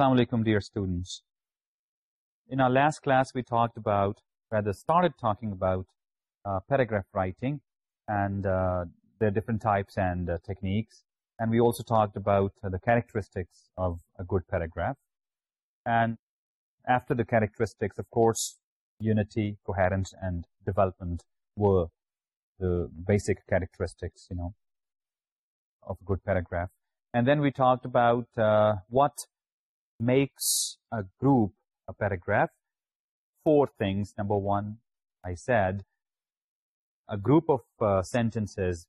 Assalamu dear students. In our last class we talked about, rather started talking about uh, paragraph writing and uh, their different types and uh, techniques. And we also talked about the characteristics of a good paragraph. And after the characteristics, of course, unity, coherence and development were the basic characteristics, you know, of a good paragraph. And then we talked about uh, what makes a group, a paragraph, four things. Number one, I said, a group of uh, sentences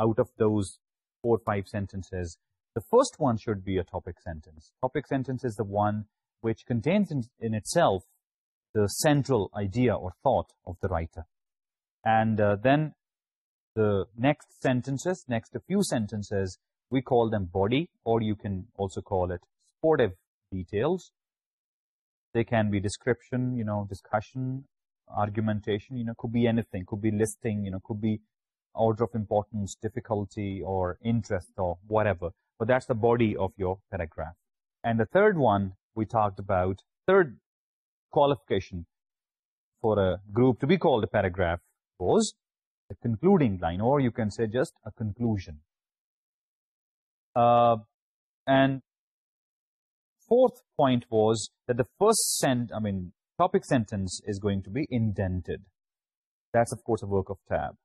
out of those four or five sentences, the first one should be a topic sentence. Topic sentence is the one which contains in, in itself the central idea or thought of the writer. And uh, then the next sentences, next a few sentences, we call them body or you can also call it supportive details. They can be description, you know, discussion, argumentation, you know, could be anything, could be listing, you know, could be order of importance, difficulty, or interest, or whatever. But that's the body of your paragraph. And the third one we talked about, third qualification for a group to be called a paragraph was a concluding line, or you can say just a conclusion. Uh, and fourth point was that the first sent I mean topic sentence is going to be indented. That's of course a work of tab.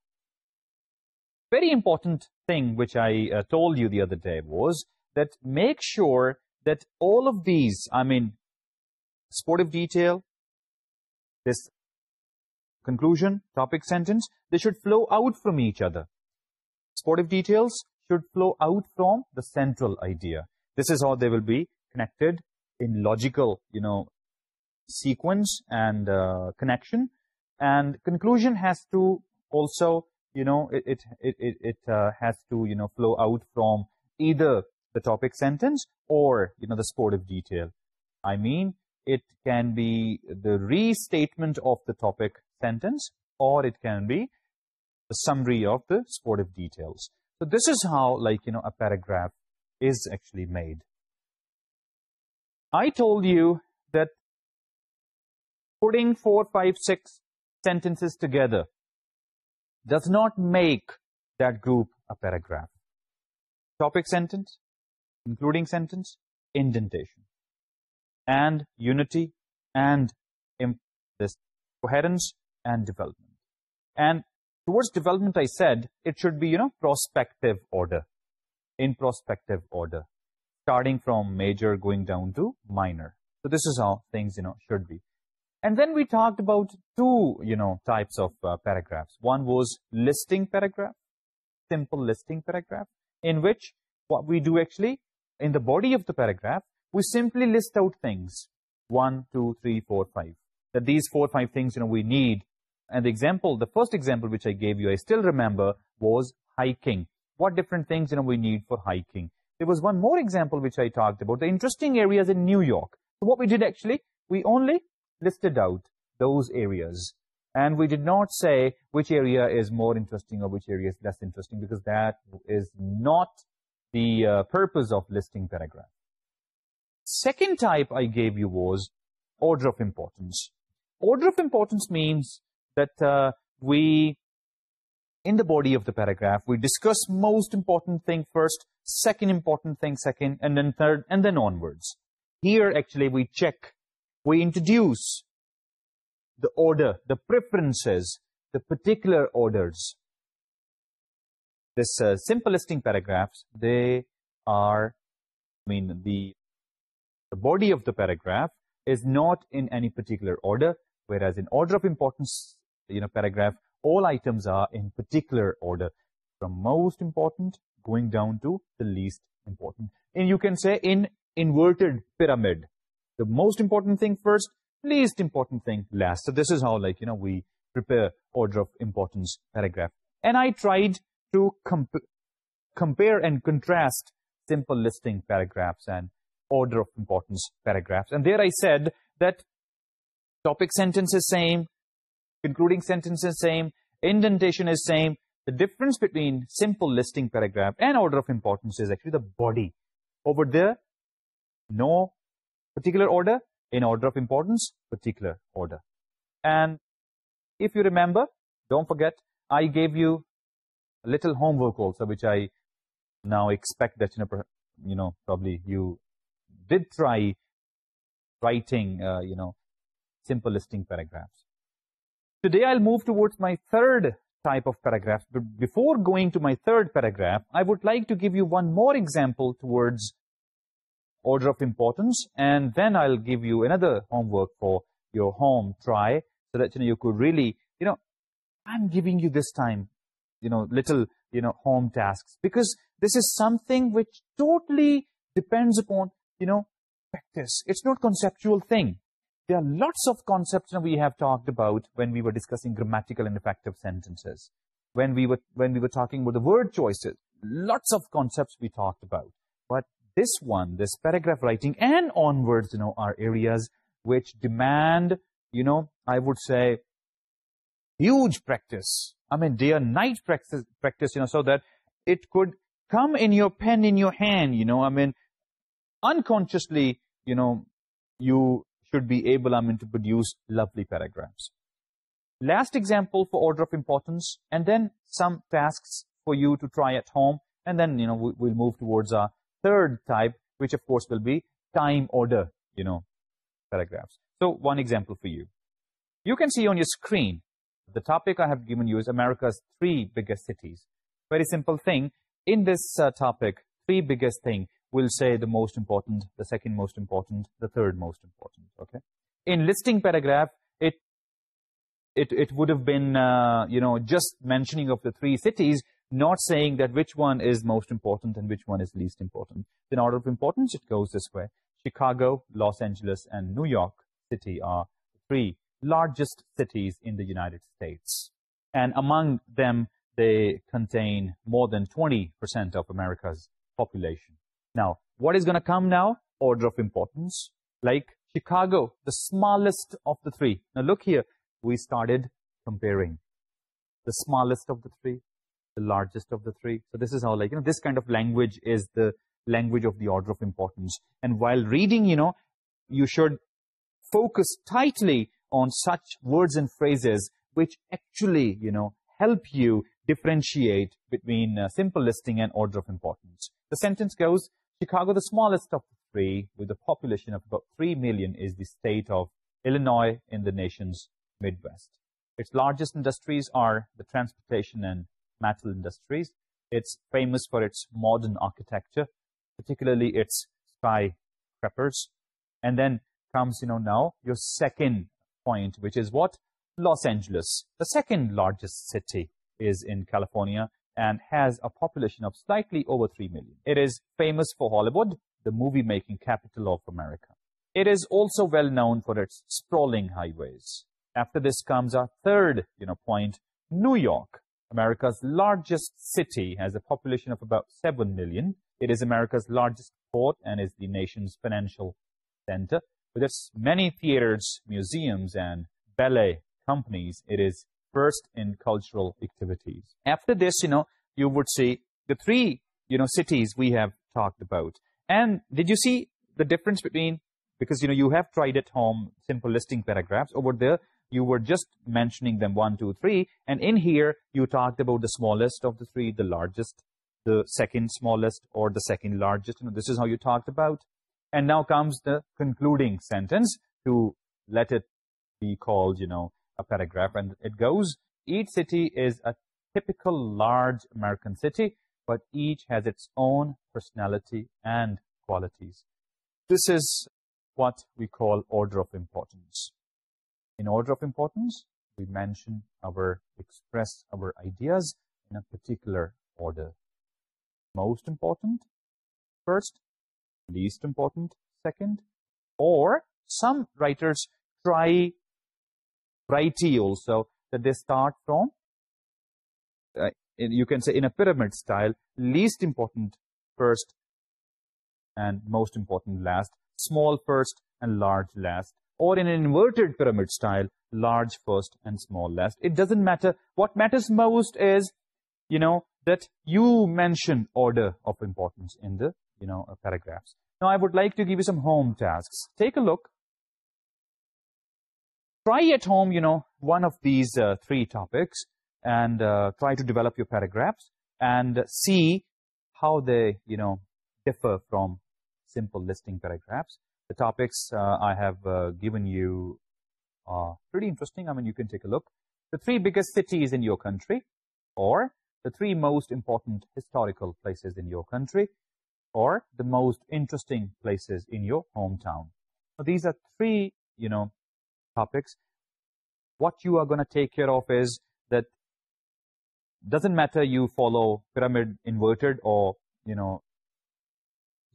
Very important thing which I uh, told you the other day was that make sure that all of these, I mean, supportive detail, this conclusion, topic sentence, they should flow out from each other. Supportive details should flow out from the central idea. This is how they will be connected in logical, you know, sequence and uh, connection. And conclusion has to also, you know, it, it, it, it uh, has to, you know, flow out from either the topic sentence or, you know, the supportive detail. I mean, it can be the restatement of the topic sentence or it can be the summary of the supportive details. So this is how, like, you know, a paragraph is actually made. I told you that putting four, five, six sentences together does not make that group a paragraph. Topic sentence, including sentence, indentation. And unity and this coherence and development. And towards development, I said, it should be, you know, prospective order. In prospective order starting from major, going down to minor. So this is how things, you know, should be. And then we talked about two, you know, types of uh, paragraphs. One was listing paragraph, simple listing paragraph, in which what we do actually, in the body of the paragraph, we simply list out things. One, two, three, four, five. That these four, five things, you know, we need. And the example, the first example which I gave you, I still remember, was hiking. What different things, you know, we need for hiking there was one more example which I talked about, the interesting areas in New York. So what we did actually, we only listed out those areas. And we did not say which area is more interesting or which area is less interesting because that is not the uh, purpose of listing paragraph. Second type I gave you was order of importance. Order of importance means that uh, we, in the body of the paragraph, we discuss most important thing first second important thing, second, and then third, and then onwards. Here, actually, we check, we introduce the order, the preferences, the particular orders. This uh, simple listing paragraphs, they are, I mean, the, body of the paragraph is not in any particular order, whereas in order of importance, you know, paragraph, all items are in particular order. From most important going down to the least important. And you can say in inverted pyramid, the most important thing first, least important thing last. So this is how like, you know, we prepare order of importance paragraph. And I tried to compare and contrast simple listing paragraphs and order of importance paragraphs. And there I said that topic sentence is same, concluding sentence is same, indentation is same, the difference between simple listing paragraph and order of importance is actually the body. Over there, no particular order, in order of importance, particular order. And if you remember, don't forget, I gave you a little homework also, which I now expect that, you know, you know probably you did try writing, uh, you know, simple listing paragraphs. Today I'll move towards my third type of paragraph. But before going to my third paragraph, I would like to give you one more example towards order of importance, and then I'll give you another homework for your home try, so that, you know, you could really, you know, I'm giving you this time, you know, little, you know, home tasks, because this is something which totally depends upon, you know, practice. It's not conceptual thing there are lots of concepts we have talked about when we were discussing grammatical and effective sentences. When we were, when we were talking about the word choices, lots of concepts we talked about. But this one, this paragraph writing and onwards, you know, are areas which demand, you know, I would say huge practice. I mean, day and night practice, practice, you know, so that it could come in your pen, in your hand, you know, I mean, unconsciously, you know, you should be able, I mean, to produce lovely paragraphs. Last example for order of importance, and then some tasks for you to try at home, and then, you know, we'll move towards our third type, which of course will be time order, you know, paragraphs. So one example for you. You can see on your screen, the topic I have given you is America's three biggest cities. Very simple thing. In this uh, topic, three biggest thing, will say the most important, the second most important, the third most important. Okay. In listing paragraph, it it it would have been uh, you know just mentioning of the three cities, not saying that which one is most important and which one is least important. In order of importance, it goes this way: Chicago, Los Angeles, and New York City are three largest cities in the United States, and among them they contain more than 20% of America's population. Now, what is going to come now? Order of importance. Like Chicago, the smallest of the three. Now look here, we started comparing the smallest of the three, the largest of the three. So this is how like, you know, this kind of language is the language of the order of importance. And while reading, you know, you should focus tightly on such words and phrases which actually, you know, help you differentiate between uh, simple listing and order of importance. The sentence goes, Chicago, the smallest of the three, with a population of about 3 million, is the state of Illinois in the nation's Midwest. Its largest industries are the transportation and metal industries. It's famous for its modern architecture, particularly its skyscrapers. And then comes, you know, now your second point, which is what? Los Angeles, the second largest city, is in California and has a population of slightly over 3 million. It is famous for Hollywood, the movie-making capital of America. It is also well known for its sprawling highways. After this comes our third you know, point, New York, America's largest city, has a population of about 7 million. It is America's largest port and is the nation's financial center. With its many theaters, museums, and ballet companies, it is dispersed in cultural activities. After this, you know, you would see the three, you know, cities we have talked about. And did you see the difference between, because, you know, you have tried at home simple listing paragraphs. Over there, you were just mentioning them one, two, three. And in here, you talked about the smallest of the three, the largest, the second smallest, or the second largest. You know, this is how you talked about. And now comes the concluding sentence to let it be called, you know, a paragraph and it goes each city is a typical large American city but each has its own personality and qualities. This is what we call order of importance. In order of importance we mention our express our ideas in a particular order. Most important first, least important second or some writers try variety also that they start from, uh, in, you can say in a pyramid style, least important first and most important last, small first and large last, or in an inverted pyramid style, large first and small last. It doesn't matter. What matters most is, you know, that you mention order of importance in the, you know, uh, paragraphs. Now, I would like to give you some home tasks. Take a look try at home, you know, one of these uh, three topics and uh, try to develop your paragraphs and see how they, you know, differ from simple listing paragraphs. The topics uh, I have given you are pretty interesting. I mean, you can take a look. The three biggest cities in your country or the three most important historical places in your country or the most interesting places in your hometown. These are three, you know, topics, what you are going to take care of is that doesn't matter you follow pyramid inverted or, you know,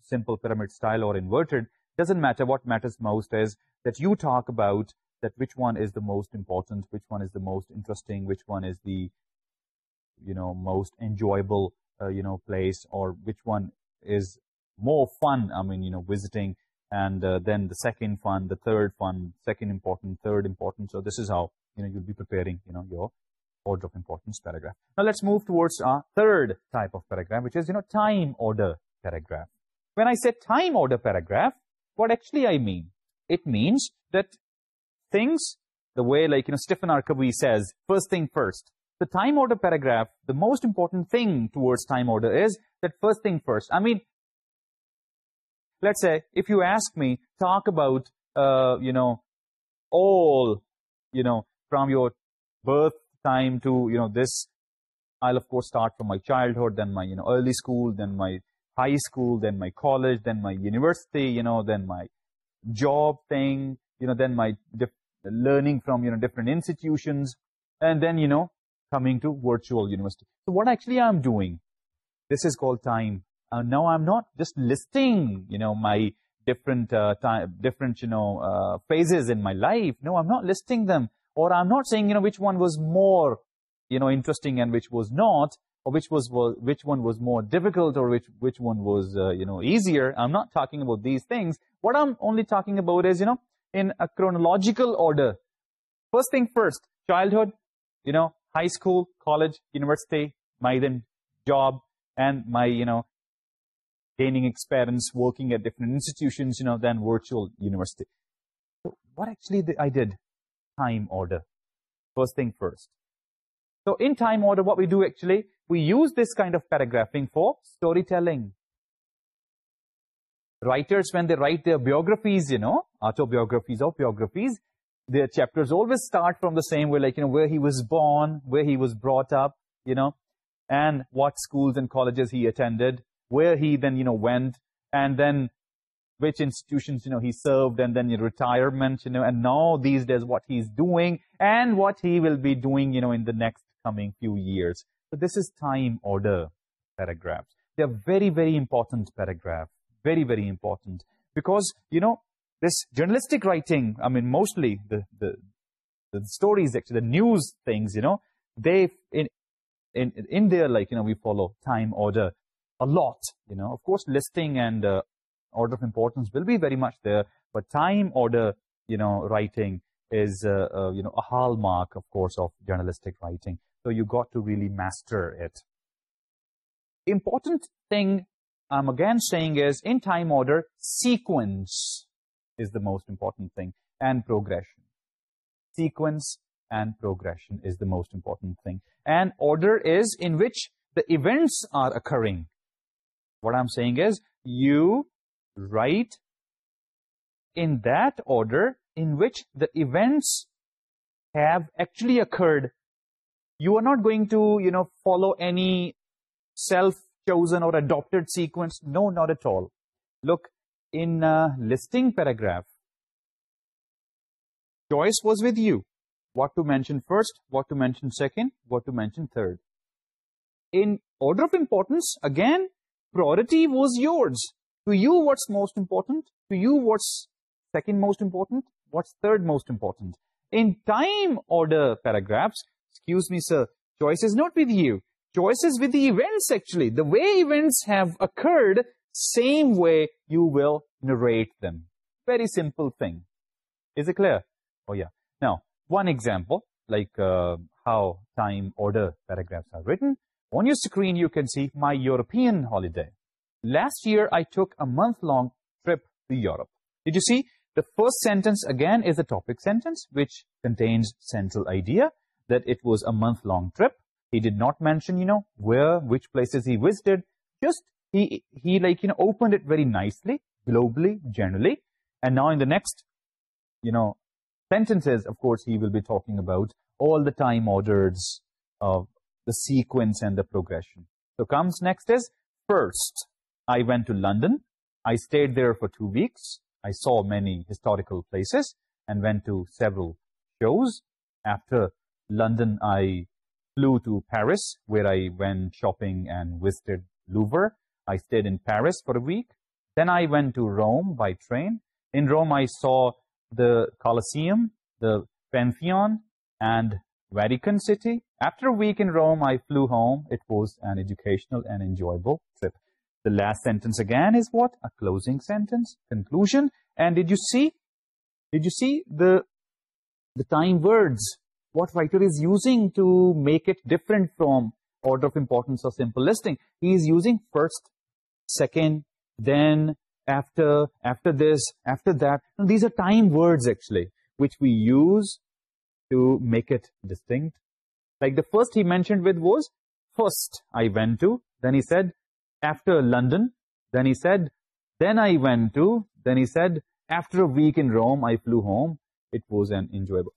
simple pyramid style or inverted, doesn't matter. What matters most is that you talk about that which one is the most important, which one is the most interesting, which one is the, you know, most enjoyable, uh, you know, place or which one is more fun, I mean, you know, visiting, and uh, then the second fund, the third fund, second important, third important. So this is how you know you'll be preparing, you know, your order of importance paragraph. Now let's move towards our third type of paragraph, which is, you know, time order paragraph. When I say time order paragraph, what actually I mean? It means that things, the way like, you know, Stephen R. Says, first thing first. The time order paragraph, the most important thing towards time order is that first thing first. I mean, let's say if you ask me talk about uh, you know all you know from your birth time to you know this i'll of course start from my childhood then my you know early school then my high school then my college then my university you know then my job thing you know then my learning from you know different institutions and then you know coming to virtual university. So what actually i'm doing this is called time. No I am not just listing you know my different different you know phases in my life. No, I'm not listing them, or I'm not saying, you know, which one was more, you know, interesting and which was not, or which was which one was more difficult or which which one was uh, you know easier. I'm not talking about these things. What i'm only talking about is you know in a chronological order. First thing first childhood you know high school college university my then job and my you know gaining experience working at different institutions, you know, than virtual university. So what actually I did? Time order. First thing first. So in time order, what we do actually, we use this kind of paragraphing for storytelling. Writers, when they write their biographies, you know, autobiographies or biographies, their chapters always start from the same way, like, you know, where he was born, where he was brought up, you know, and what schools and colleges he attended, where he then you know went, and then which institutions you know he served, and then retirement you know and and these days what he is doing, and what he will be doing you know in the next coming few years. So this is time order paragraphs. They are very, very important paragraph. Very, very important. Because, you know, this journalistic writing, I mean, mostly the, the, the stories, actually, the news things, you know, they, in, in, in there, like, you know, we follow time order a lot. You know, of course, listing and uh, order of importance will be very much there, but time order, you know, writing is, uh, uh, you know, a hallmark, of course, of journalistic writing. So you got to really master it. Important thing I'm again saying is, in time order, sequence is the most important thing, and progression. Sequence and progression is the most important thing. And order is in which the events are occurring what I'm saying is you write in that order in which the events have actually occurred. You are not going to, you know, follow any self-chosen or adopted sequence. No, not at all. Look, in a listing paragraph, choice was with you. What to mention first, what to mention second, what to mention third. In order of importance, again, priority was yours. To you, what's most important? To you, what's second most important? What's third most important? In time order paragraphs, excuse me, sir, choice is not with you. Choice is with the events, actually. The way events have occurred, same way you will narrate them. Very simple thing. Is it clear? Oh, yeah. Now, one example, like uh, how time order paragraphs are written. On your screen, you can see my European holiday. Last year, I took a month-long trip to Europe. Did you see? The first sentence, again, is a topic sentence, which contains central idea that it was a month-long trip. He did not mention, you know, where, which places he visited. Just, he, he like, you know, opened it very nicely, globally, generally. And now in the next, you know, sentences, of course, he will be talking about all the time orders of uh, the sequence and the progression. So comes next is, first, I went to London. I stayed there for two weeks. I saw many historical places and went to several shows. After London, I flew to Paris, where I went shopping and visited Louvre. I stayed in Paris for a week. Then I went to Rome by train. In Rome, I saw the Colosseum, the Pantheon, and Vatican City. After a week in Rome, I flew home. It was an educational and enjoyable trip. The last sentence again is what? A closing sentence, conclusion. And did you see? Did you see the the time words? What writer is using to make it different from order of importance or simple listing? He is using first, second, then, after, after this, after that. And these are time words actually, which we use to make it distinct. Like the first he mentioned with was, first I went to, then he said, after London, then he said, then I went to, then he said, after a week in Rome, I flew home. It was an enjoyable.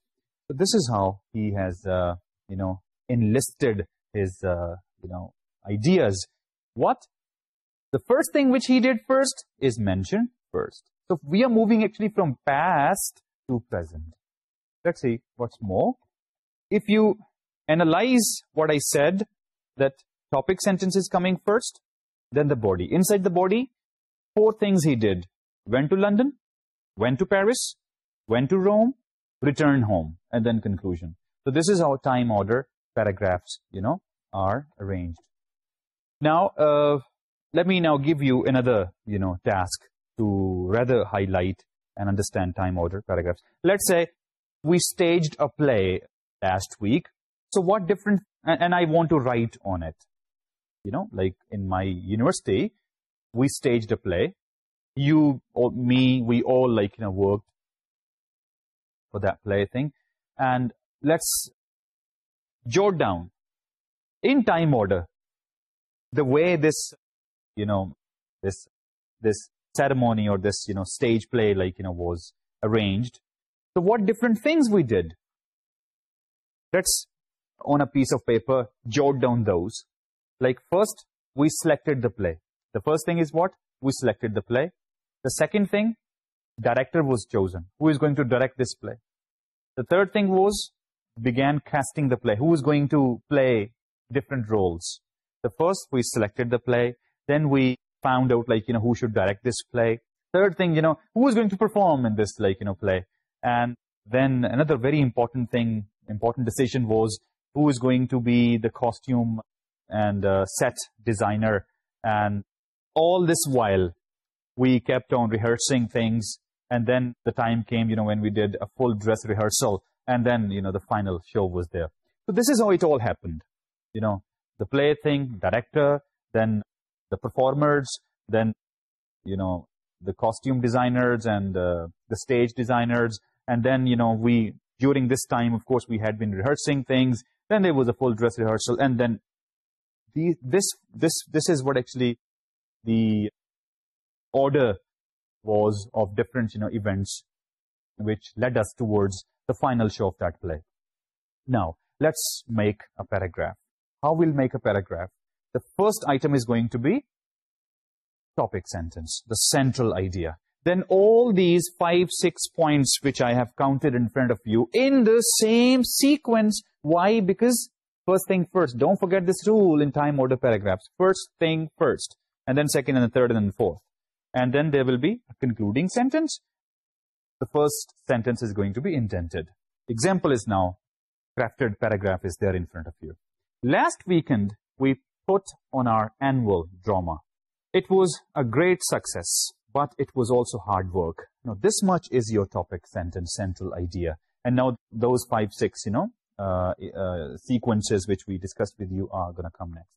So this is how he has, uh, you know, enlisted his, uh, you know, ideas. What? The first thing which he did first is mention first. So we are moving actually from past to present let's see what's more. If you analyze what I said, that topic sentence is coming first, then the body. Inside the body, four things he did. Went to London, went to Paris, went to Rome, returned home, and then conclusion. So this is how time order paragraphs, you know, are arranged. Now, uh, let me now give you another, you know, task to rather highlight and understand time order paragraphs. Let's say we staged a play last week. So what different, and, I want to write on it. You know, like in my university, we staged a play. You, or me, we all like, you know, worked for that play thing. And let's jot down, in time order, the way this, you know, this this ceremony or this, you know, stage play, like, you know, was arranged. So what different things we did? Let's, on a piece of paper, jot down those. Like first, we selected the play. The first thing is what? We selected the play. The second thing, director was chosen. Who is going to direct this play? The third thing was, began casting the play. Who is going to play different roles? The first, we selected the play. Then we found out, like, you know, who should direct this play. Third thing, you know, who is going to perform in this, like, you know, play? and then another very important thing, important decision was who is going to be the costume and uh, set designer. And all this while, we kept on rehearsing things, and then the time came, you know, when we did a full dress rehearsal, and then, you know, the final show was there. So this is how it all happened, you know, the play thing, director, then the performers, then, you know, the costume designers and uh, the stage designers, and then you know we during this time of course we had been rehearsing things. Then there was a full dress rehearsal. And then this this this is what actually the order was of different you know events which led us towards the final show of that play. Now let's make a paragraph. How we'll make a paragraph? The first item is going to be topic sentence the central idea then all these five, six points which I have counted in front of you in the same sequence. Why? Because first thing first, don't forget this rule in time order paragraphs. First thing first, and then second and the third and then fourth. And then there will be a concluding sentence. The first sentence is going to be indented. Example is now, crafted paragraph is there in front of you. Last weekend, we put on our annual drama. It was a great success but it was also hard work. Now, this much is your topic sentence, central idea. And now those five, six, you know, uh, uh, sequences which we discussed with you are going to come next.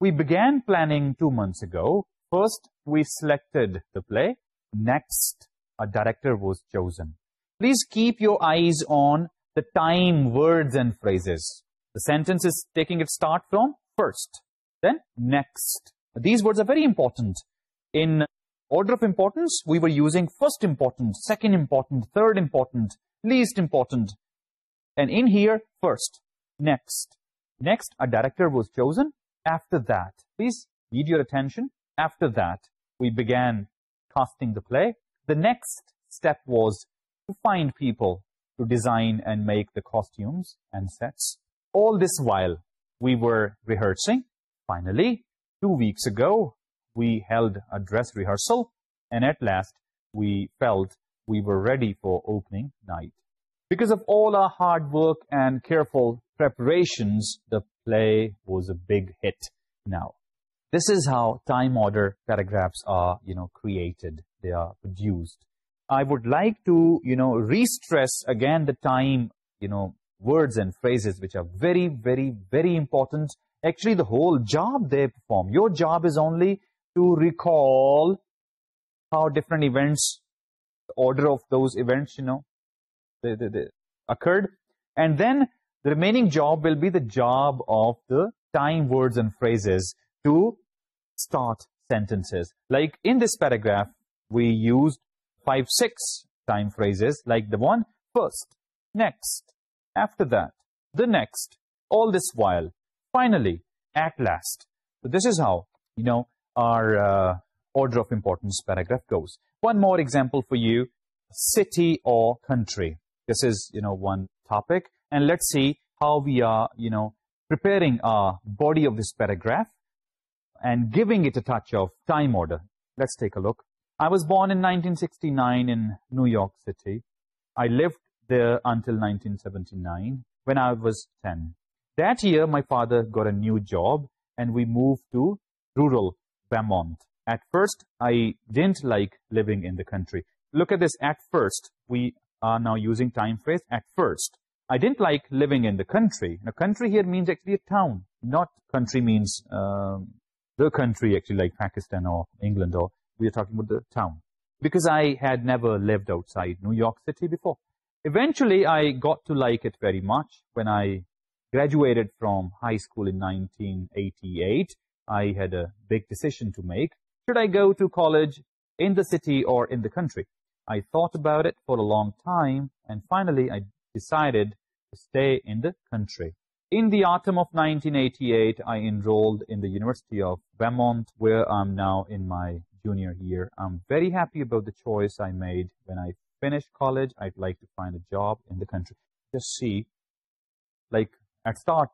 We began planning two months ago. First, we selected the play. Next, a director was chosen. Please keep your eyes on the time, words, and phrases. The sentence is taking its start from first, then next. These words are very important in order of importance, we were using first important, second important, third important, least important. And in here, first, next. Next, a director was chosen. After that, please need your attention. After that, we began casting the play. The next step was to find people to design and make the costumes and sets. All this while, we were rehearsing. Finally, two weeks ago, we held a dress rehearsal and at last we felt we were ready for opening night. Because of all our hard work and careful preparations, the play was a big hit now. This is how time order paragraphs are, you know, created. They are produced. I would like to, you know, re-stress again the time, you know, words and phrases which are very, very, very important. Actually, the whole job they perform, your job is only recall how different events, the order of those events, you know, they, occurred. And then the remaining job will be the job of the time words and phrases to start sentences. Like in this paragraph, we used five, six time phrases, like the one first, next, after that, the next, all this while, finally, at last. So this is how, you know, our uh, order of importance paragraph goes. One more example for you, city or country. This is, you know, one topic. And let's see how we are, you know, preparing our body of this paragraph and giving it a touch of time order. Let's take a look. I was born in 1969 in New York City. I lived there until 1979 when I was 10. That year, my father got a new job and we moved to rural Vermont. At first, I didn't like living in the country. Look at this, at first. We are now using time phrase, at first. I didn't like living in the country. Now, country here means actually a town, not country means uh, the country, actually, like Pakistan or England, or we are talking about the town. Because I had never lived outside New York City before. Eventually, I got to like it very much when I graduated from high school in 1988 I had a big decision to make: should I go to college in the city or in the country? I thought about it for a long time, and finally I decided to stay in the country. In the autumn of 1988, I enrolled in the University of Vermont, where I'm now in my junior year. I'm very happy about the choice I made. When I finish college, I'd like to find a job in the country. Just see, like at start,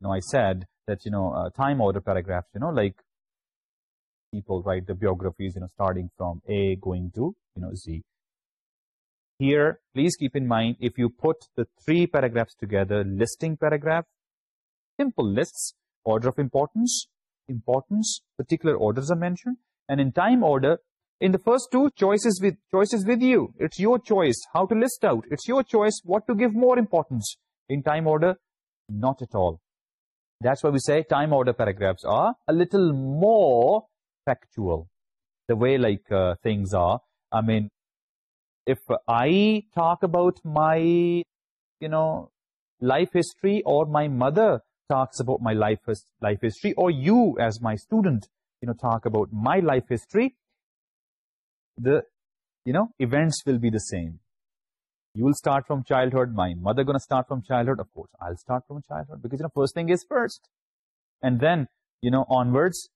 you know, I said that, you know, uh, time order paragraphs, you know, like people write the biographies, you know, starting from A going to, you know, Z. Here, please keep in mind, if you put the three paragraphs together, listing paragraph, simple lists, order of importance, importance, particular orders are mentioned, and in time order, in the first two, choices with choices with you. It's your choice how to list out. It's your choice what to give more importance. In time order, not at all. That's why we say time order paragraphs are a little more factual. The way like uh, things are. I mean, if I talk about my, you know, life history or my mother talks about my life, life history or you as my student, you know, talk about my life history, the, you know, events will be the same you will start from childhood. My mother gonna start from childhood. Of course, I'll start from childhood because, you know, first thing is first. And then, you know, onwards,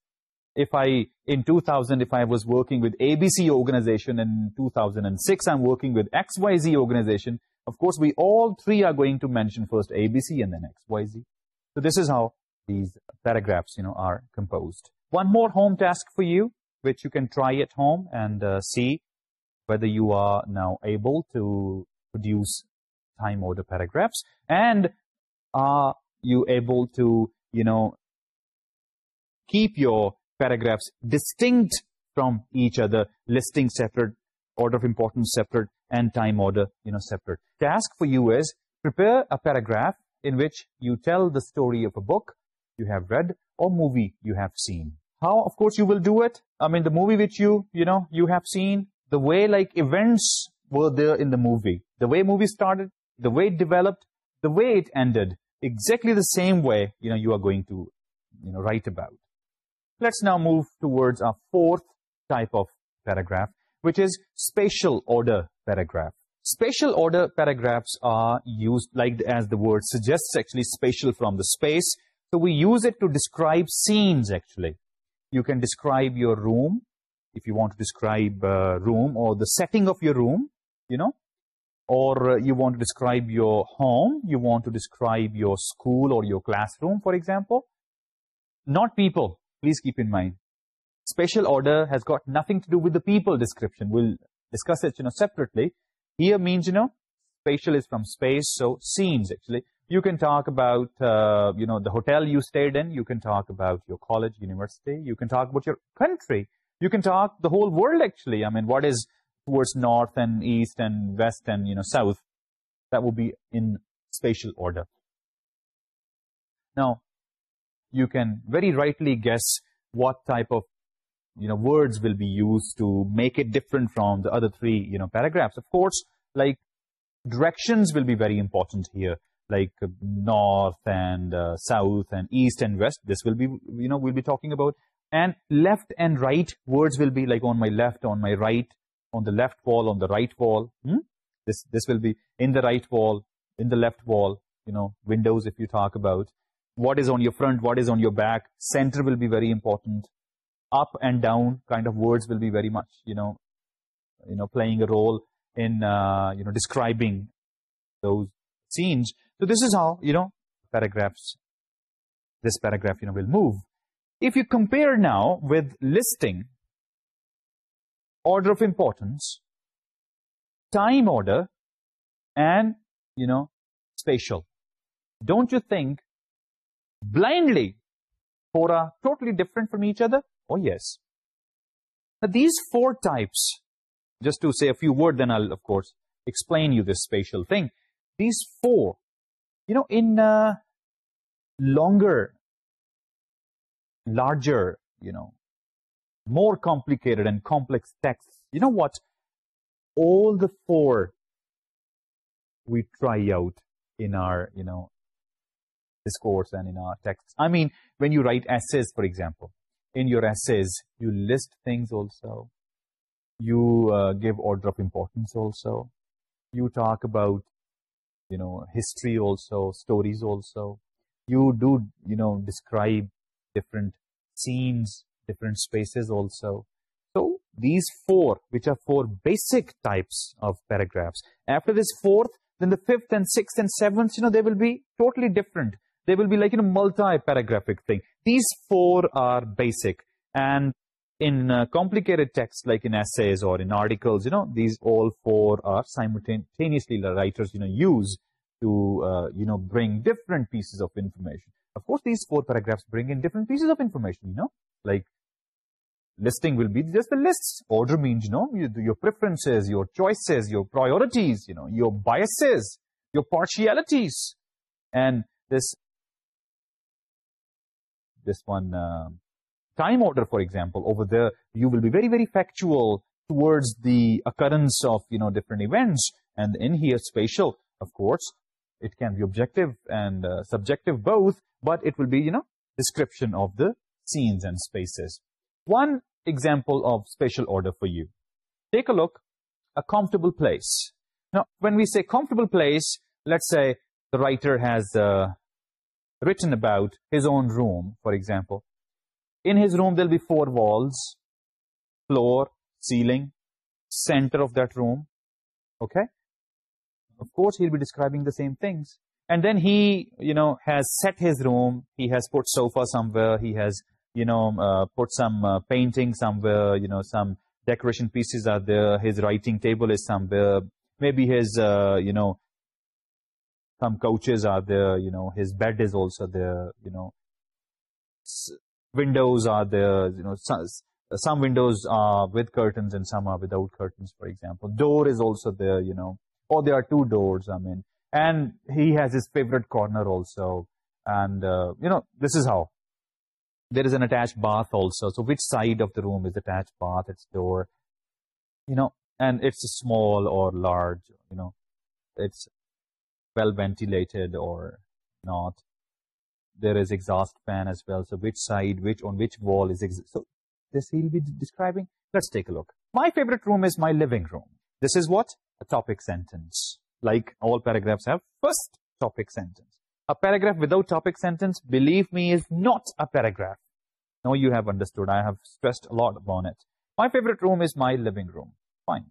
if I, in 2000, if I was working with ABC organization and in 2006, I'm working with XYZ organization. Of course, we all three are going to mention first ABC and then XYZ. So this is how these paragraphs, you know, are composed. One more home task for you, which you can try at home and uh, see whether you are now able to produce time order paragraphs? And are you able to you know keep your paragraphs distinct from each other listing separate order of importance separate and time order you know separate? Task for you is prepare a paragraph in which you tell the story of a book you have read or movie you have seen. How of course you will do it. I mean the movie which you you know you have seen the way like events were there in the movie the way movie started, the way it developed, the way it ended, exactly the same way, you know, you are going to you know, write about. Let's now move towards our fourth type of paragraph, which is spatial order paragraph. Spatial order paragraphs are used, like as the word suggests, actually spatial from the space. So we use it to describe scenes, actually. You can describe your room, if you want to describe a room, or the setting of your room, you know or you want to describe your home, you want to describe your school or your classroom, for example. Not people, please keep in mind. Spatial order has got nothing to do with the people description. We'll discuss it, you know, separately. Here means, you know, spatial is from space, so scenes. actually. You can talk about, uh, you know, the hotel you stayed in. You can talk about your college, university. You can talk about your country. You can talk the whole world, actually. I mean, what is towards north and east and west and you know south that will be in spatial order. Now you can very rightly guess what type of you know words will be used to make it different from the other three you know paragraphs. Of course like directions will be very important here like uh, north and uh, south and east and west. This will be you know we'll be talking about. And left and right words will be like on my left on my right on the left wall, on the right wall. Hmm? This, this will be in the right wall, in the left wall, you know, windows if you talk about. What is on your front, what is on your back. Center will be very important. Up and down kind of words will be very much, you know, you know playing a role in, uh, you know, describing those scenes. So this is how, you know, paragraphs, this paragraph, you know, will move. If you compare now with listing, order of importance, time order, and, you know, spatial. Don't you think blindly four are totally different from each other? Oh, yes. Now, these four types, just to say a few words, then I'll, of course, explain you this spatial thing. These four, you know, in uh, longer, larger, you know, more complicated and complex texts. You know what? all the four we try out in our, you know, discourse and in our texts. I mean, when you write essays, for example, in your essays, you list things also. You uh, give order of importance also. You talk about, you know, history also, stories also. You do, you know, describe different scenes different spaces also. So these four, which are four basic types of paragraphs. After this fourth, then the fifth and sixth and seventh, you know, they will be totally different. They will be like, you know, multi-paragraphic thing. These four are basic. And in uh, complicated texts like in essays or in articles, you know, these all four are simultaneously the writers, you know, use to, uh, you know, bring different pieces of information. Of course, these four paragraphs bring in different pieces of information, you know, like listing will be just the lists. Order means, you know, your preferences, your choices, your priorities, you know, your biases, your partialities. And this, this one, uh, time order, for example, over there, you will be very, very factual towards the occurrence of, you know, different events. And in here, spatial, of course, it can be objective and uh, subjective both, but it will be, you know, description of the scenes and spaces one example of spatial order for you. Take a look, a comfortable place. Now, when we say comfortable place, let's say the writer has uh, written about his own room, for example. In his room, there'll be four walls, floor, ceiling, center of that room, okay? Of course, he'll be describing the same things. And then he, you know, has set his room, he has put sofa somewhere, he has you know, um, uh, put some uh, painting somewhere, you know, some decoration pieces are there, his writing table is somewhere, maybe his, uh, you know, some couches are there, you know, his bed is also there, you know, windows are there, you know, some, some windows are with curtains and some are without curtains, for example. Door is also there, you know, or there are two doors, I mean, and he has his favorite corner also. And, uh, you know, this is how there is an attached bath also. So which side of the room is attached bath, its door, you know, and it's small or large, you know, it's well ventilated or not. There is exhaust fan as well. So which side, which on which wall is, so this he'll be describing. Let's take a look. My favorite room is my living room. This is what? A topic sentence. Like all paragraphs have first topic sentence. A paragraph without topic sentence, believe me, is not a paragraph. Now you have understood. I have stressed a lot upon it. My favorite room is my living room. Fine.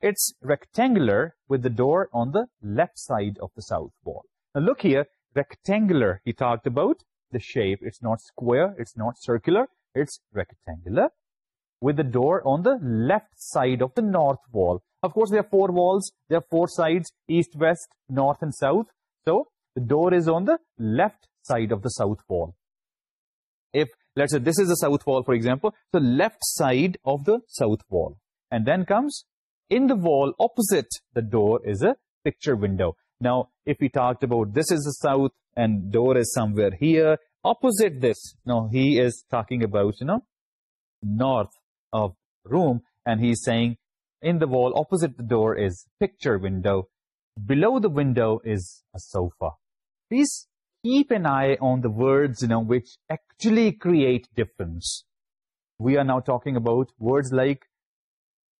It's rectangular with the door on the left side of the south wall. Now look here. Rectangular, he talked about the shape. It's not square. It's not circular. It's rectangular with the door on the left side of the north wall. Of course, there are four walls. There are four sides, east, west, north, and south. So, the door is on the left side of the south wall. If let's say this is the south wall for example, the left side of the south wall. And then comes in the wall opposite the door is a picture window. Now if we talked about this is the south and door is somewhere here, opposite this, now he is talking about, you know, north of room and he's saying in the wall opposite the door is picture window. Below the window is a sofa. Please keep an eye on the words you know which actually create difference. We are now talking about words like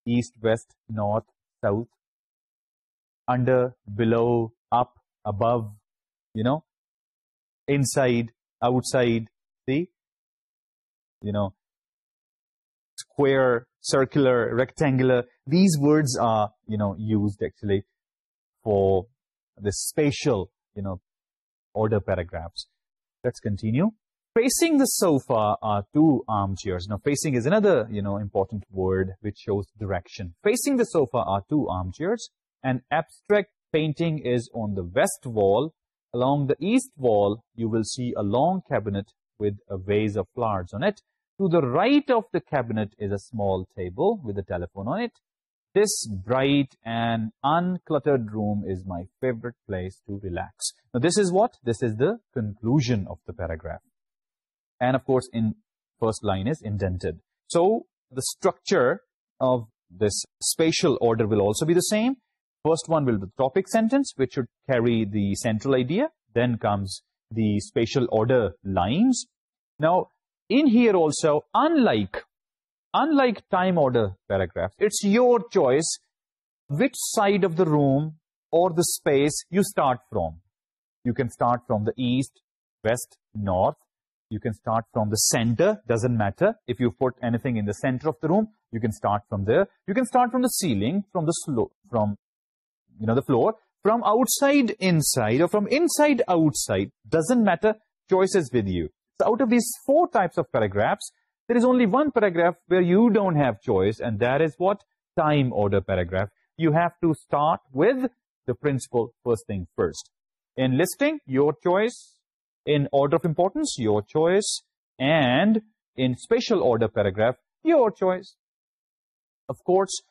east west north south under below up above you know inside outside see? You know square circular rectangular. These words are you know used actually for the spatial you know order paragraphs. Let's continue. Facing the sofa are two armchairs. Now, facing is another, you know, important word which shows direction. Facing the sofa are two armchairs. An abstract painting is on the west wall. Along the east wall, you will see a long cabinet with a vase of flowers on it. To the right of the cabinet is a small table with a telephone on it this bright and uncluttered room is my favorite place to relax. Now, this is what? This is the conclusion of the paragraph. And, of course, in first line is indented. So, the structure of this spatial order will also be the same. First one will be the topic sentence, which should carry the central idea. Then comes the spatial order lines. Now, in here also, unlike unlike time order paragraphs, it's your choice which side of the room or the space you start from. You can start from the east, west, north. You can start from the center, doesn't matter. If you put anything in the center of the room, you can start from there. You can start from the ceiling, from the floor, from outside, inside, or from inside, outside. Doesn't matter. Choices with you. So out of these four types of paragraphs, there is only one paragraph where you don't have choice and that is what? Time order paragraph. You have to start with the principle first thing first. In listing your choice. In order of importance your choice. And in spatial order paragraph your choice. Of course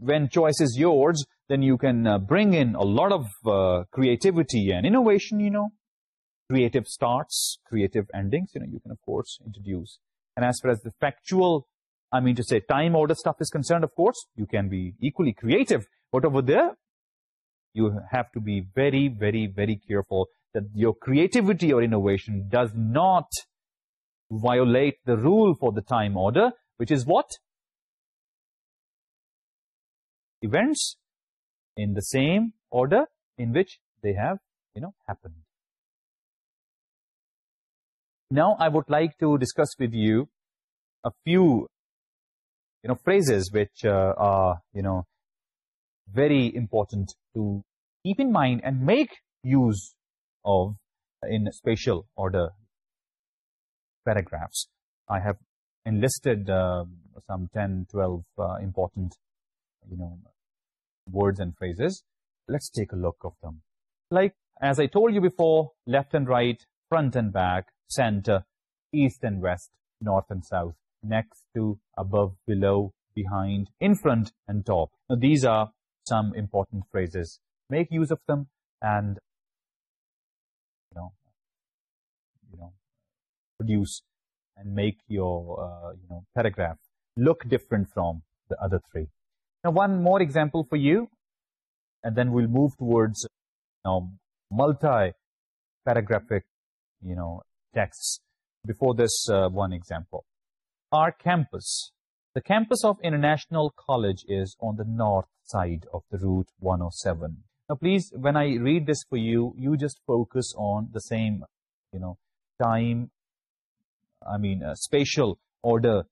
when choice is yours then you can uh, bring in a lot of uh, creativity and innovation you know. Creative starts creative endings you know. You can of course introduce and as far as the factual, I mean to say, time order stuff is concerned, of course, you can be equally creative. But over there, you have to be very, very, very careful that your creativity or innovation does not violate the rule for the time order, which is what? Events in the same order in which they have, you know, happened. Now I would like to discuss with you a few you know phrases which uh, are you know very important to keep in mind and make use of in spatial order paragraphs. I have enlisted um, some 10, 12 uh, important you know words and phrases. Let's take a look of them. Like as I told you before, left and right, front and back, center, east and west, north and south, next to, above, below, behind, in front and top. Now these are some important phrases. Make use of them and you know, you know, produce and make your uh, you know, paragraph look different from the other three. Now one more example for you and then we'll move towards you multi-paragraphic you know, texts before this uh, one example. Our campus. The campus of International College is on the north side of the Route 107. Now, please, when I read this for you, you just focus on the same, you know, time, I mean, uh, spatial order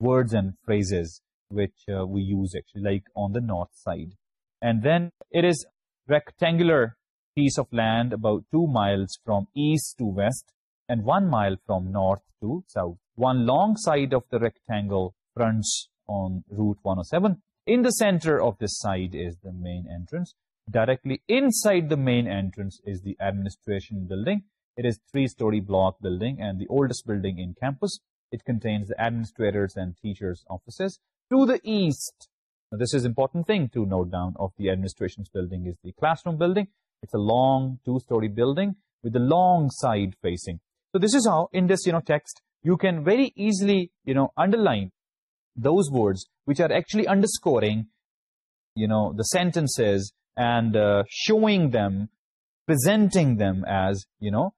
words and phrases which uh, we use actually, like on the north side. And then it is rectangular piece of land about two miles from east to west and one mile from north to south. One long side of the rectangle runs on Route 107. In the center of this side is the main entrance. Directly inside the main entrance is the administration building. It is three-story block building and the oldest building in campus. It contains the administrators and teachers' offices. To the east, now this is important thing to note down, of the administration's building is the classroom building. It's a long two-story building with the long side facing. So this is how in this, you know, text, you can very easily, you know, underline those words which are actually underscoring, you know, the sentences and uh, showing them, presenting them as, you know,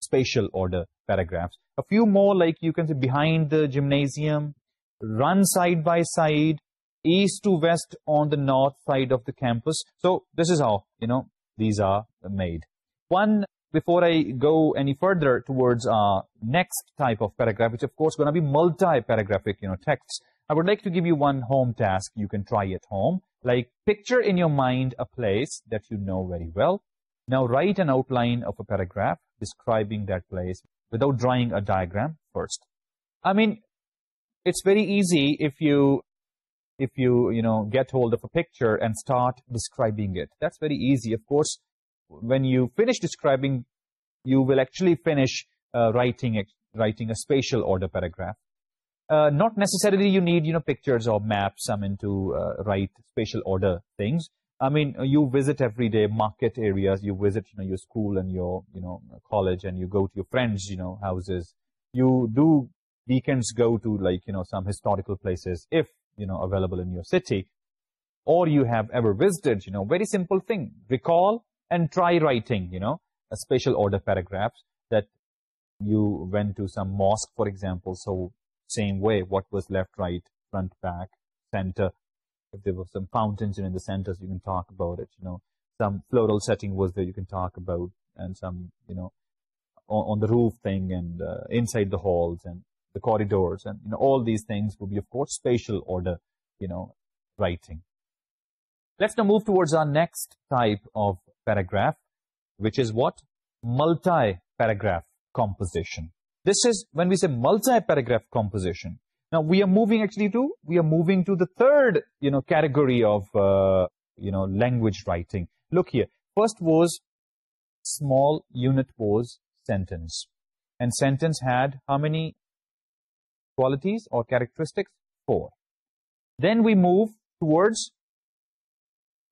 spatial order paragraphs. A few more like you can see behind the gymnasium, run side by side, east to west on the north side of the campus. So this is how, you know, these are made. One before I go any further towards our next type of paragraph, which of course is going to be multi-paragraphic you know, texts, I would like to give you one home task you can try at home. Like, picture in your mind a place that you know very well. Now, write an outline of a paragraph describing that place without drawing a diagram first. I mean, it's very easy if you, if you, you know, get hold of a picture and start describing it. That's very easy. Of course, when you finish describing, you will actually finish uh, writing, a, writing a spatial order paragraph. Uh, not necessarily you need, you know, pictures or maps I mean, to uh, write spatial order things. I mean, you visit every day market areas, you visit, you know, your school and your, you know, college and you go to your friends, you know, houses. You do weekends go to like, you know, some historical places if, you know, available in your city. Or you have ever visited, you know, very simple thing. Recall and try writing, you know, a spatial order paragraphs that you went to some mosque, for example. So same way, what was left, right, front, back, center? if there were some fountains in the centers, you can talk about it, you know, some floral setting was there you can talk about and some, you know, on, on the roof thing and uh, inside the halls and the corridors and, you know, all these things would be, of course, spatial order, you know, writing. Let's now move towards our next type of paragraph, which is what? Multi-paragraph composition. This is when we say multi-paragraph composition. Now, we are moving actually to, we are moving to the third, you know, category of, uh, you know, language writing. Look here. First was small unit was sentence. And sentence had how many qualities or characteristics? Four. Then we move towards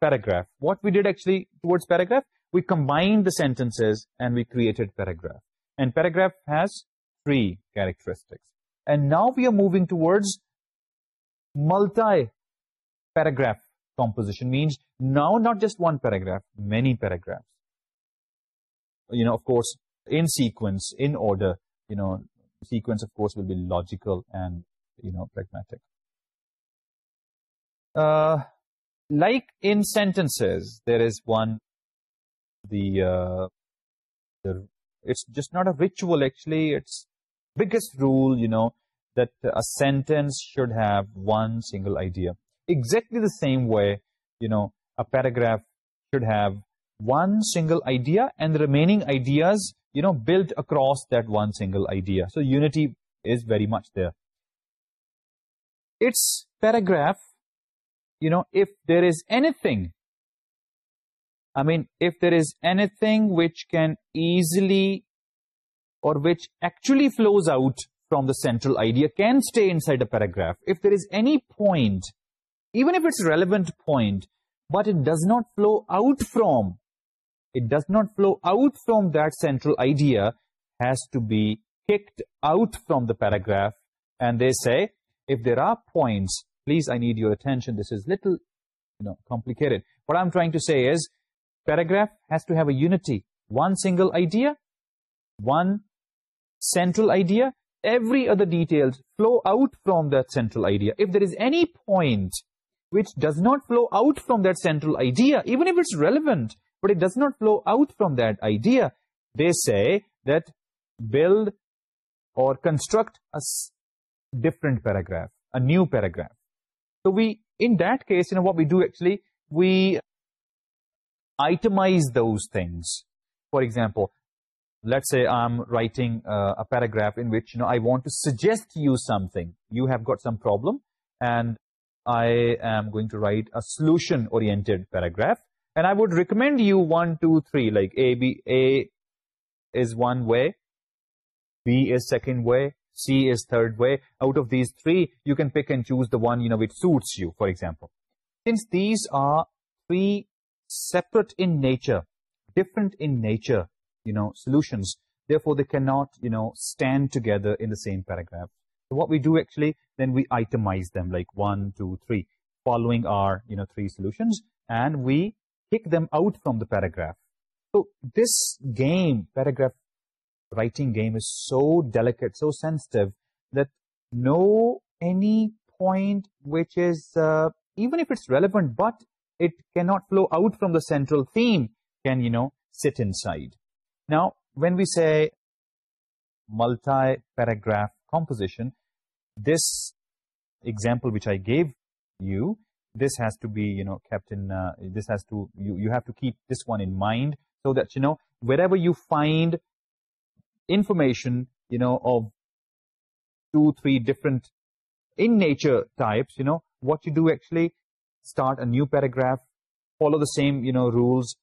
paragraph. What we did actually towards paragraph, we combined the sentences and we created paragraph. And paragraph has three characteristics. And now we are moving towards multi-paragraph composition, means now not just one paragraph, many paragraphs. You know, of course, in sequence, in order, you know, sequence, of course, will be logical and, you know, pragmatic. Uh, like in sentences there is one uh, the it's just not a ritual actually it's biggest rule you know that a sentence should have one single idea. Exactly the same way you know a paragraph should have one single idea and the remaining ideas you know built across that one single idea. So unity is very much there. Its paragraph you know, if there is anything, I mean, if there is anything which can easily or which actually flows out from the central idea can stay inside a paragraph. If there is any point, even if it's a relevant point, but it does not flow out from, it does not flow out from that central idea has to be kicked out from the paragraph. And they say, if there are points Please, I need your attention. This is little, you know, complicated. What I'm trying to say is paragraph has to have a unity. One single idea, one central idea, every other details flow out from that central idea. If there is any point which does not flow out from that central idea, even if it's relevant, but it does not flow out from that idea, they say that build or construct a different paragraph, a new paragraph. So we, in that case, you know, what we do actually, we itemize those things. For example, let's say I'm writing uh, a paragraph in which, you know, I want to suggest to you something. You have got some problem and I am going to write a solution-oriented paragraph. And I would recommend you one, two, three, like A, B, A is one way, B is second way, C is third way. Out of these three, you can pick and choose the one, you know, which suits you, for example. Since these are three separate in nature, different in nature, you know, solutions, therefore they cannot, you know, stand together in the same paragraph. What we do actually, then we itemize them like one, two, three, following our, you know, three solutions, and we kick them out from the paragraph. So this game, paragraph writing game is so delicate, so sensitive, that no any point which is, uh, even if it's relevant, but it cannot flow out from the central theme, can, you know, sit inside. Now, when we say multi-paragraph composition, this example which I gave you, this has to be, you know, kept in, uh, this has to, you, you have to keep this one in mind, so that, you know, wherever you find, information you know of two three different in nature types you know what you do actually start a new paragraph follow the same you know rules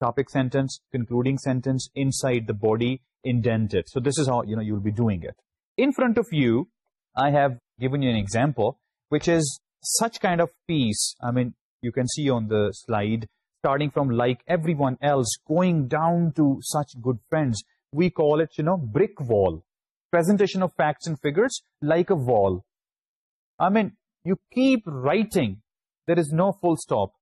topic sentence concluding sentence inside the body indented so this is how you know you'll be doing it. In front of you i have given you an example which is such kind of piece i mean you can see on the slide starting from like everyone else going down to such good friends we call it, you know, brick wall. Presentation of facts and figures like a wall. I mean, you keep writing. There is no full stop.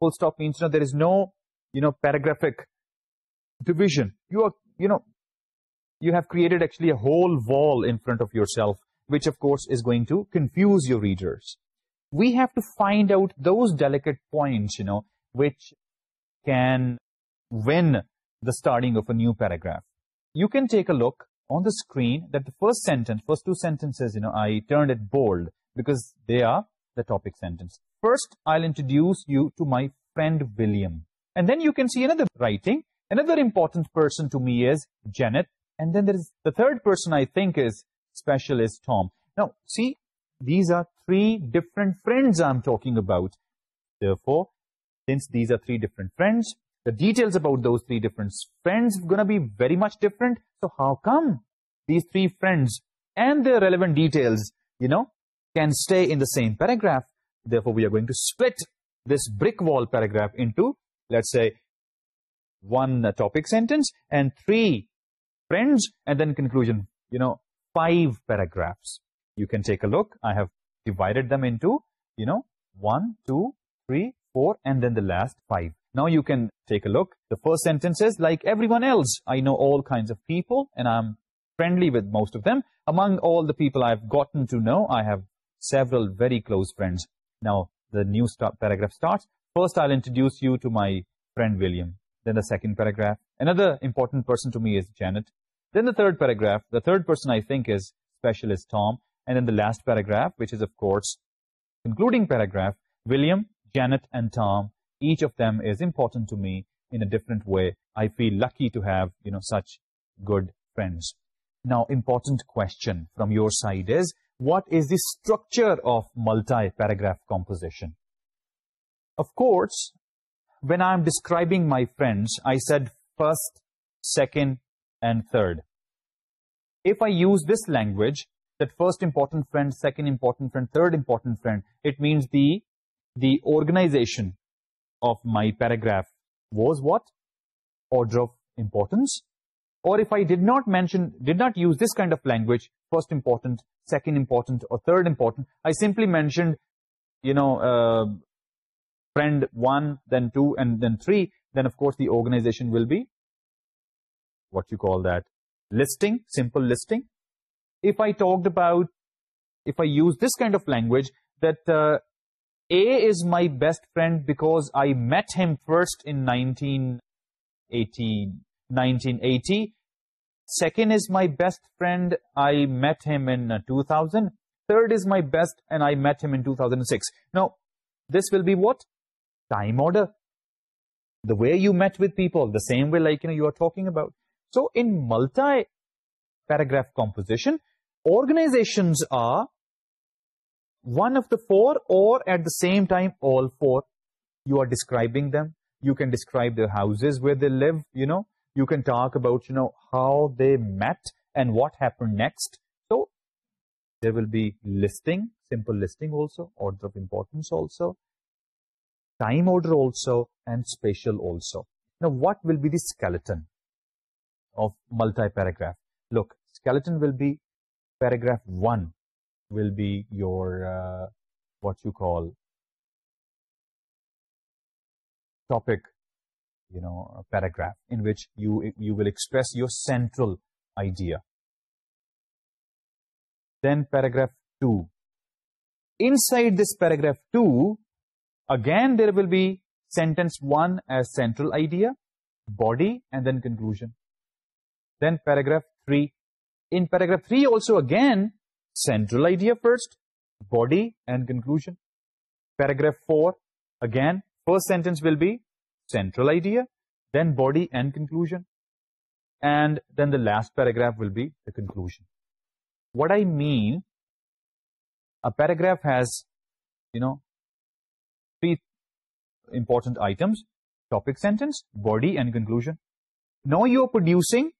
Full stop means, you know, there is no, you know, paragraphic division. You are, you know, you have created actually a whole wall in front of yourself, which of course is going to confuse your readers. We have to find out those delicate points, you know, which can win the starting of a new paragraph you can take a look on the screen that the first sentence, first two sentences, you know, I turned it bold because they are the topic sentence. First, I'll introduce you to my friend William. And then you can see another writing. Another important person to me is Janet. And then there's the third person I think is specialist Tom. Now, see, these are three different friends I'm talking about. Therefore, since these are three different friends, the details about those three different friends are going to be very much different. So how come these three friends and their relevant details, you know, can stay in the same paragraph? therefore we are going to split this brick wall paragraph into, let's say, one topic sentence and three friends and then conclusion, you know, five paragraphs. You can take a look. I have divided them into, you know, one, two, three, four, and then the last five. Now you can take a look. The first sentence is, like everyone else, I know all kinds of people and I'm friendly with most of them. Among all the people I've gotten to know, I have several very close friends. Now the new paragraph starts. First, I'll introduce you to my friend William. Then the second paragraph. Another important person to me is Janet. Then the third paragraph. The third person I think is special is Tom. And then the last paragraph, which is of course, including paragraph, William, Janet and Tom each of them is important to me in a different way. I feel lucky to have, you know, such good friends. Now, important question from your side is, what is the structure of multi-paragraph composition? Of course, when I'm describing my friends, I said first, second, and third. If I use this language, that first important friend, second important friend, third important friend, it means the the organization of my paragraph was what? Order of importance. Or if I did not mention, did not use this kind of language, first important, second important, or third important, I simply mentioned, you know, uh, friend one, then two, and then three, then of course the organization will be, what you call that, listing, simple listing. If I talked about, if I use this kind of language, that uh, a is my best friend because I met him first in 1980. Second is my best friend. I met him in uh, 2000. Third is my best and I met him in 2006. Now, this will be what? Time order. The way you met with people, the same way like you are talking about. So, in multi-paragraph composition, organizations are one of the four or at the same time all four you are describing them you can describe the house where they live you know you can talk about you know how they met and what happen next so there will be listing simple listing also order of importance also time order also and spatial also نا what will be the skeleton of multi paragraph look skeleton will be paragraph one will be your uh, what you call topic you know paragraph in which you you will express your central idea. Then paragraph 2 inside this paragraph 2 again there will be sentence 1 as central idea body and then conclusion. Then paragraph 3 in paragraph 3 also again central idea first, body and conclusion. Paragraph 4, again, first sentence will be central idea, then body and conclusion. And then the last paragraph will be the conclusion. What I mean, a paragraph has, you know, three important items, topic sentence, body and conclusion. Now you are producing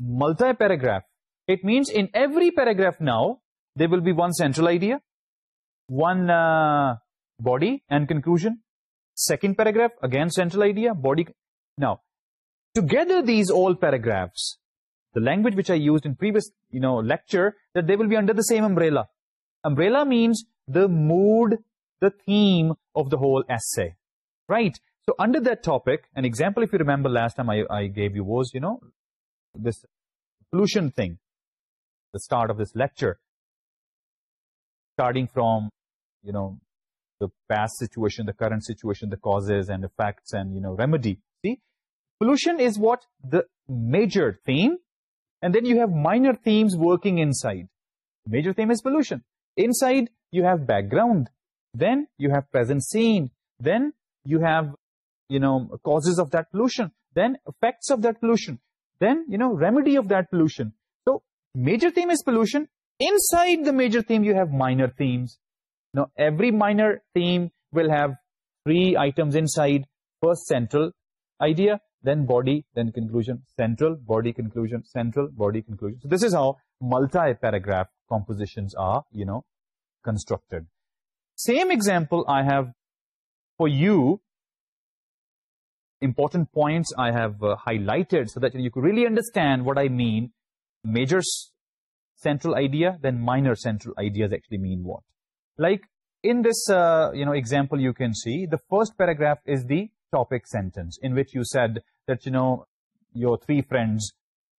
multi-paragraph. It means in every paragraph now, there will be one central idea, one uh, body and conclusion. Second paragraph again, central idea, body. Now, together these all paragraphs, the language which I used in previous you know, lecture, that they will be under the same umbrella. Umbrella means the mood, the theme of the whole essay. Right? So under that topic, an example if you remember last time I, I gave you was, you know, this pollution thing, the start of this lecture starting from, you know, the past situation, the current situation, the causes and effects and, you know, remedy. See, pollution is what the major theme and then you have minor themes working inside. Major theme is pollution. Inside, you have background. Then you have present scene. Then you have, you know, causes of that pollution. Then effects of that pollution. Then, you know, remedy of that pollution. So, major theme is pollution inside the major theme you have minor themes. Now every minor theme will have three items inside. First central idea then body then conclusion. Central body conclusion. Central body conclusion. So this is how multi paragraph compositions are you know constructed. Same example i have for you. Important points i have uh, highlighted so that you, know, you could really understand what i mean. Majors central idea, then minor central ideas actually mean what. Like, in this, uh, you know, example you can see, the first paragraph is the topic sentence in which you said that, you know, your three friends,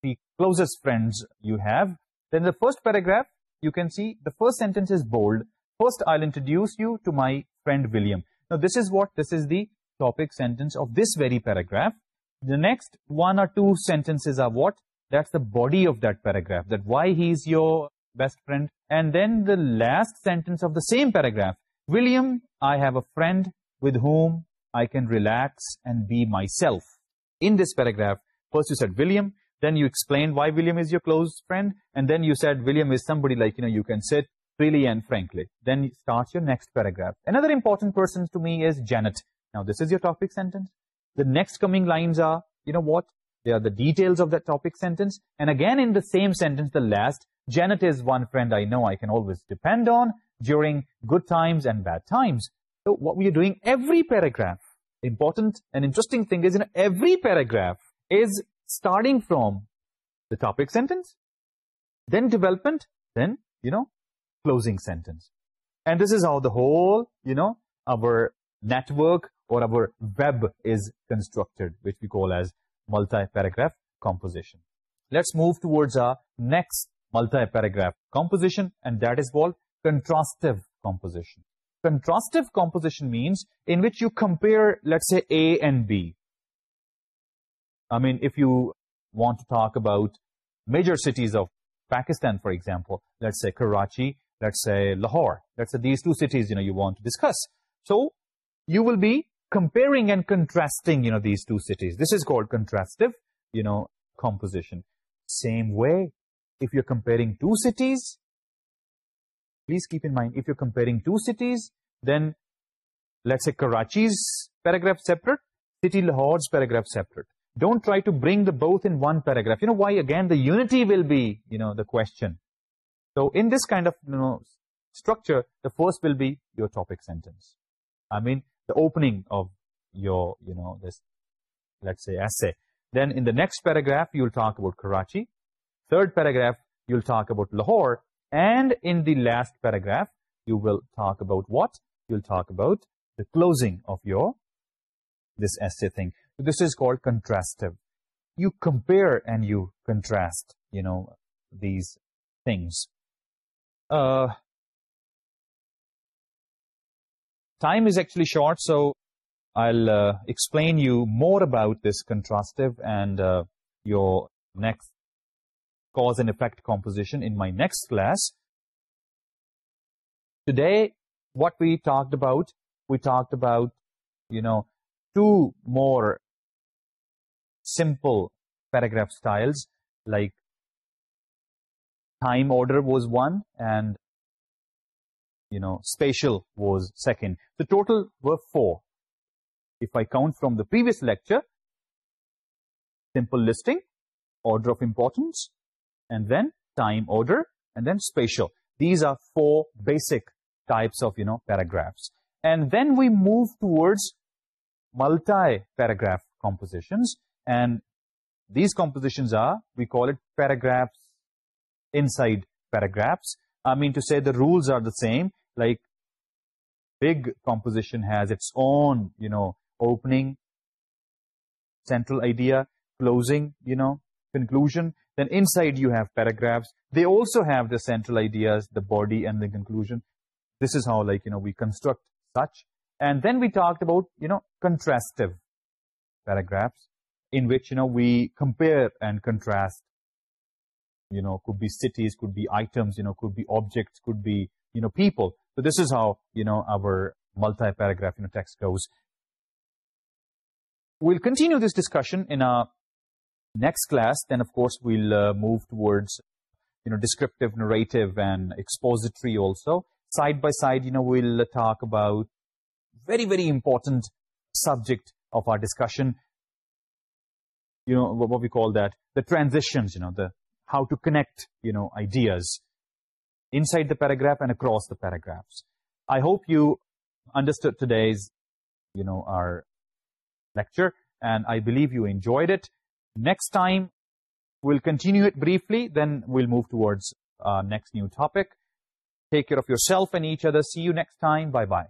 the closest friends you have. Then the first paragraph, you can see, the first sentence is bold. First, I'll introduce you to my friend William. Now, this is what, this is the topic sentence of this very paragraph. The next one or two sentences are what? that's the body of that paragraph that why he's your best friend. And then the last sentence of the same paragraph william i have a friend with whom i can relax and be myself. In this paragraph first you said william then you explained why william is your close friend and then you said william is somebody like you know you can sit freely and frankly. Then start your next paragraph. Another important person to me is janet. Now this is your topic sentence. The next coming lines are you know what? they are the details of that topic sentence. And again, in the same sentence, the last, Janet is one friend I know I can always depend on during good times and bad times. So what we are doing every paragraph, important and interesting thing is, in every paragraph is starting from the topic sentence, then development, then, you know, closing sentence. And this is how the whole, you know, our network or our web is constructed, which we call as multi-paragraph composition. Let's move towards our next multi-paragraph composition and that is called contrastive composition. Contrastive composition means in which you compare, let's say, A and B. I mean, if you want to talk about major cities of Pakistan, for example, let's say Karachi, let's say Lahore. Let's say these two cities, you know, you want to discuss. So, you will be comparing and contrasting, you know, these two cities. This is called contrastive, you know, composition. Same way, if you're comparing two cities, please keep in mind, if you're comparing two cities, then let's say Karachi's paragraph separate, city Lahore's paragraph separate. Don't try to bring the both in one paragraph. You know why, again, the unity will be, you know, the question. So in this kind of, you know, structure, the first will be your topic sentence. I mean, the opening of your, you know, this, let's say, essay. Then in the next paragraph, you'll talk about Karachi. Third paragraph, you'll talk about Lahore. And in the last paragraph, you will talk about what? You'll talk about the closing of your, this essay thing. This is called contrastive. You compare and you contrast, you know, these things. Uh, time is actually short, so I'll uh, explain you more about this contrastive and uh, your next cause and effect composition in my next class. Today, what we talked about, we talked about, you know, two more simple paragraph styles, like time order was one, and you know, spatial was second. The total were four. If I count from the previous lecture, simple listing, order of importance, and then time order, and then spatial. These are four basic types of, you know, paragraphs. And then we move towards multi-paragraph compositions. And these compositions are, we call it paragraphs inside paragraphs. I mean to say the rules are the same, like big composition has its own you know opening central idea closing you know conclusion. Then inside you have paragraphs. They also have the central ideas the body and the conclusion. This is how like you know we construct such. And then we talked about you know contrastive paragraphs in which you know we compare and contrast you know could be cities could be items you know could be objects could be you know people. So this is how, you know, our multi-paragraph, you know, text goes. We'll continue this discussion in our next class. Then, of course, we'll uh, move towards, you know, descriptive, narrative, and expository also. Side by side, you know, we'll talk about very, very important subject of our discussion. You know, what we call that, the transitions, you know, the how to connect, you know, ideas inside the paragraph and across the paragraphs. I hope you understood today's, you know, our lecture, and I believe you enjoyed it. Next time, we'll continue it briefly, then we'll move towards uh, next new topic. Take care of yourself and each other. See you next time. Bye-bye.